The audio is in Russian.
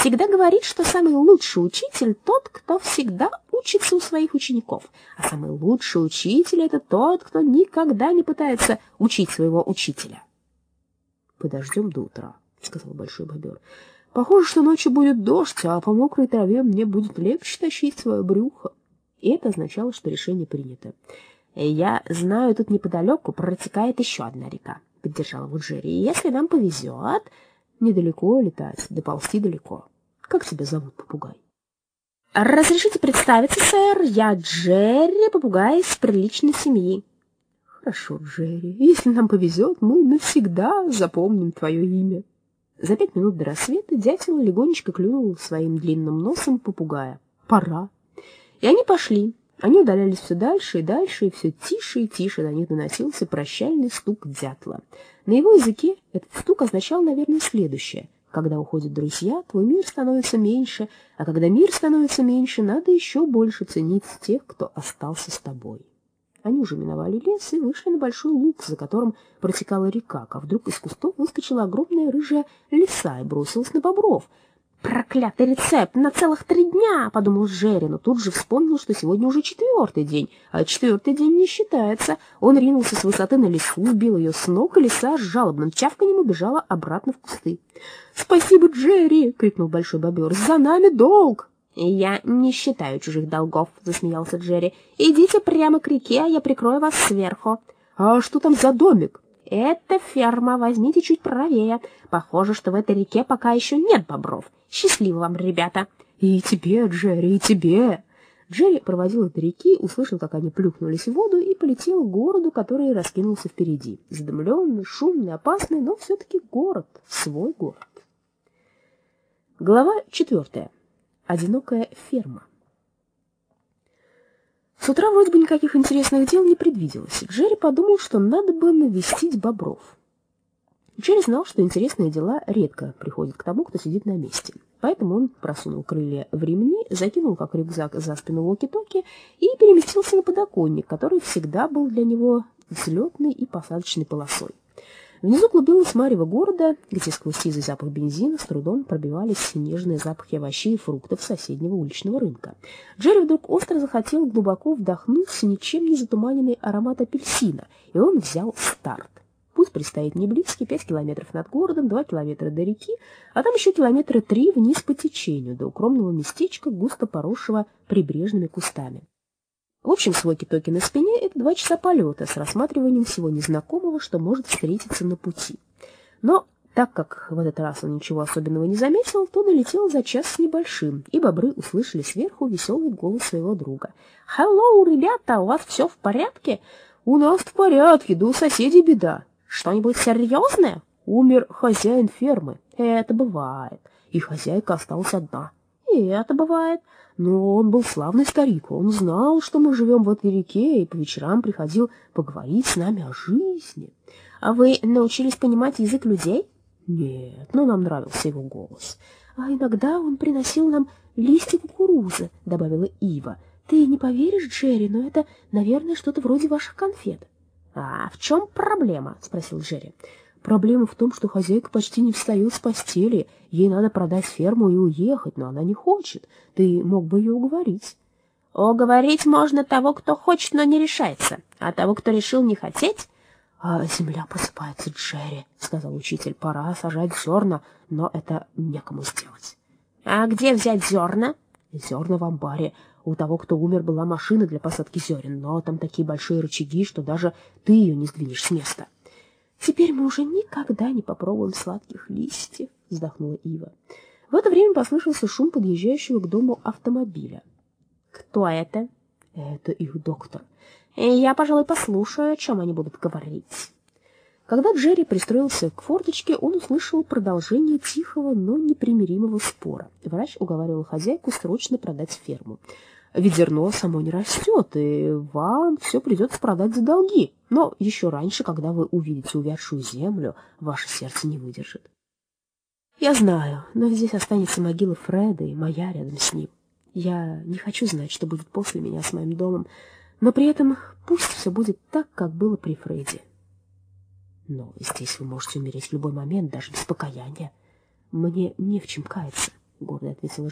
всегда говорит, что самый лучший учитель тот, кто всегда учится у своих учеников, а самый лучший учитель — это тот, кто никогда не пытается учить своего учителя. «Подождем до утра», — сказал Большой Бобер. «Похоже, что ночью будет дождь, а по мокрой траве мне будет легче тащить свое брюхо». И это означало, что решение принято. «Я знаю, тут неподалеку протекает еще одна река», — поддержал его Джерри. «Если нам повезет...» «Недалеко летать, доползти далеко. Как тебя зовут, попугай?» «Разрешите представиться, сэр, я Джерри, попугай из приличной семьи». «Хорошо, Джерри, если нам повезет, мы навсегда запомним твое имя». За пять минут до рассвета дятел легонечко клюнул своим длинным носом попугая. «Пора». И они пошли. Они удалялись все дальше и дальше, и все тише и тише до них доносился прощальный стук дятла. На его языке этот стук означал, наверное, следующее. Когда уходят друзья, твой мир становится меньше, а когда мир становится меньше, надо еще больше ценить тех, кто остался с тобой. Они уже миновали лес и вышли на большой луг, за которым протекала река, как вдруг из кустов выскочила огромная рыжая лиса и бросилась на бобров — «Проклятый рецепт! На целых три дня!» — подумал Жерри, но тут же вспомнил, что сегодня уже четвертый день, а четвертый день не считается. Он ринулся с высоты на лесу, сбил ее с ног, и лиса с жалобным чавканьем убежала обратно в кусты. «Спасибо, Джерри!» — крикнул Большой Бобер. «За нами долг!» «Я не считаю чужих долгов», — засмеялся Джерри. «Идите прямо к реке, а я прикрою вас сверху». «А что там за домик?» «Это ферма, возьмите чуть правее. Похоже, что в этой реке пока еще нет бобров. Счастливо вам, ребята!» «И тебе, Джерри, и тебе!» Джерри проводил их до реки, услышал, как они плюхнулись в воду, и полетел к городу, который раскинулся впереди. Задымленный, шумный, опасный, но все-таки город, свой город. Глава четвертая. Одинокая ферма. Утра вроде бы никаких интересных дел не предвиделось. Джерри подумал, что надо бы навестить бобров. Джерри знал, что интересные дела редко приходят к тому, кто сидит на месте. Поэтому он просунул крылья в ремни, закинул как рюкзак за спину walkie-talkie и переместился на подоконник, который всегда был для него взлетной и посадочной полосой. Внизу клубилась марево города, где сквозь сизый запах бензина с трудом пробивались нежные запахи овощей и фруктов соседнего уличного рынка. Джерри вдруг остро захотел глубоко вдохнуть ничем не затуманенный аромат апельсина, и он взял старт. Путь предстоит не близкий, пять километров над городом, два километра до реки, а там еще километра три вниз по течению, до укромного местечка, густо поросшего прибрежными кустами. В общем, с воки-токи на спине — это два часа полета с рассматриванием всего незнакомого, что может встретиться на пути. Но так как в этот раз он ничего особенного не заметил, то долетел за час с небольшим, и бобры услышали сверху веселый голос своего друга. «Хеллоу, ребята, у вас все в порядке?» «У нас в порядке, да у соседей беда». «Что-нибудь серьезное?» «Умер хозяин фермы». «Это бывает». «И хозяйка осталась одна». «И это бывает». Но он был славный старик, он знал, что мы живем в этой реке, и по вечерам приходил поговорить с нами о жизни. А вы научились понимать язык людей? Нет, но нам нравился его голос. А иногда он приносил нам листья кукурузы, добавила Ива. Ты не поверишь, Джерри, но это, наверное, что-то вроде ваших конфет. А в чем проблема? спросил Джерри. Проблема в том, что хозяйка почти не встает с постели. Ей надо продать ферму и уехать, но она не хочет. Ты мог бы ее уговорить. Уговорить можно того, кто хочет, но не решается, а того, кто решил не хотеть... А земля просыпается, Джерри, — сказал учитель. Пора сажать зерна, но это некому сделать. А где взять зерна? Зерна в амбаре. У того, кто умер, была машина для посадки зерен, но там такие большие рычаги, что даже ты ее не сдвинешь с места. — Теперь мы уже никогда не попробуем сладких листьев, вздохнула Ива. В это время послышался шум подъезжающего к дому автомобиля. Кто это? Это их доктор. Я, пожалуй, послушаю, о чем они будут говорить. Когда Джерри пристроился к форточке, он услышал продолжение тихого, но непримиримого спора. Врач уговаривал хозяйку срочно продать ферму. Ведь само не растет, и вам все придется продать за долги. Но еще раньше, когда вы увидите увядшую землю, ваше сердце не выдержит. Я знаю, но здесь останется могила Фреда и моя рядом с ним. Я не хочу знать, что будет после меня с моим домом, но при этом пусть все будет так, как было при Фреде. Но здесь вы можете умереть в любой момент, даже без покаяния. Мне не в чем каяться. гордо ответила